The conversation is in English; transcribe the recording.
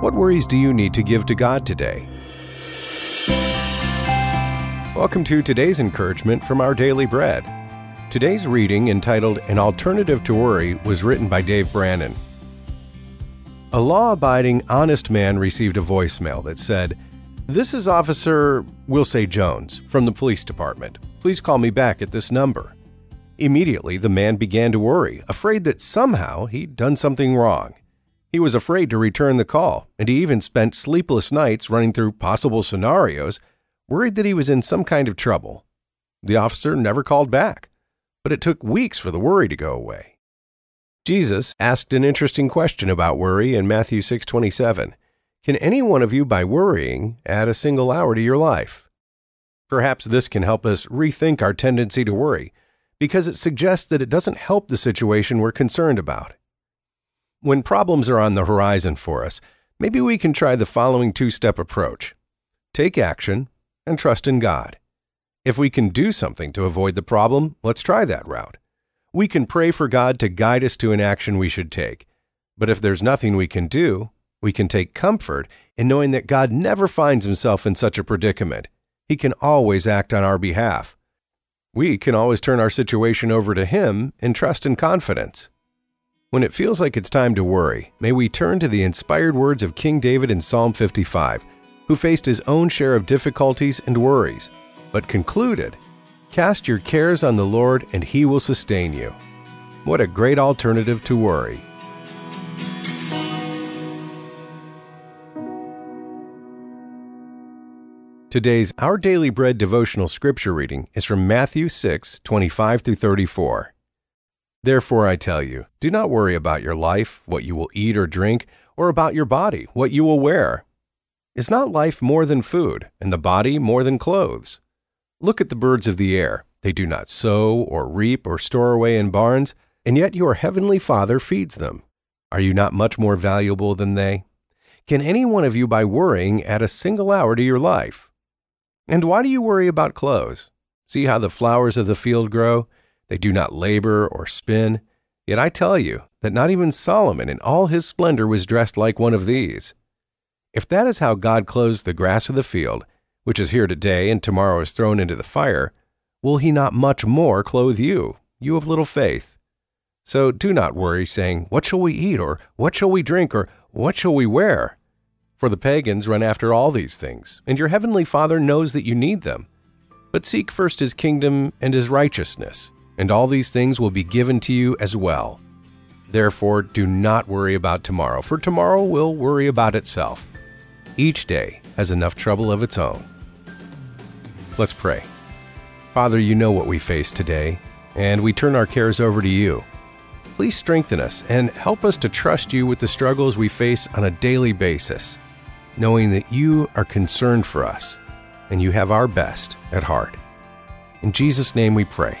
What worries do you need to give to God today? Welcome to today's encouragement from our daily bread. Today's reading, entitled An Alternative to Worry, was written by Dave Branon. A law abiding, honest man received a voicemail that said, This is Officer, we'll say Jones, from the police department. Please call me back at this number. Immediately, the man began to worry, afraid that somehow he'd done something wrong. He was afraid to return the call, and he even spent sleepless nights running through possible scenarios, worried that he was in some kind of trouble. The officer never called back, but it took weeks for the worry to go away. Jesus asked an interesting question about worry in Matthew 6:27. Can any one of you by worrying add a single hour to your life? Perhaps this can help us rethink our tendency to worry because it suggests that it doesn't help the situation we're concerned about. When problems are on the horizon for us, maybe we can try the following two step approach take action and trust in God. If we can do something to avoid the problem, let's try that route. We can pray for God to guide us to an action we should take. But if there's nothing we can do, we can take comfort in knowing that God never finds himself in such a predicament. He can always act on our behalf. We can always turn our situation over to Him in trust and confidence. When it feels like it's time to worry, may we turn to the inspired words of King David in Psalm 55, who faced his own share of difficulties and worries, but concluded, Cast your cares on the Lord, and He will sustain you. What a great alternative to worry. Today's Our Daily Bread devotional scripture reading is from Matthew 6, 25 through 34. Therefore I tell you, do not worry about your life, what you will eat or drink, or about your body, what you will wear. Is not life more than food, and the body more than clothes? Look at the birds of the air. They do not sow, or reap, or store away in barns, and yet your heavenly Father feeds them. Are you not much more valuable than they? Can any one of you, by worrying, add a single hour to your life? And why do you worry about clothes? See how the flowers of the field grow? They do not labor or spin. Yet I tell you that not even Solomon in all his splendor was dressed like one of these. If that is how God clothes the grass of the field, which is here today and tomorrow is thrown into the fire, will he not much more clothe you, you of little faith? So do not worry, saying, What shall we eat? or What shall we drink? or What shall we wear? For the pagans run after all these things, and your heavenly Father knows that you need them. But seek first his kingdom and his righteousness, and all these things will be given to you as well. Therefore, do not worry about tomorrow, for tomorrow will worry about itself. Each day has enough trouble of its own. Let's pray. Father, you know what we face today, and we turn our cares over to you. Please strengthen us and help us to trust you with the struggles we face on a daily basis knowing that you are concerned for us and you have our best at heart. In Jesus' name we pray.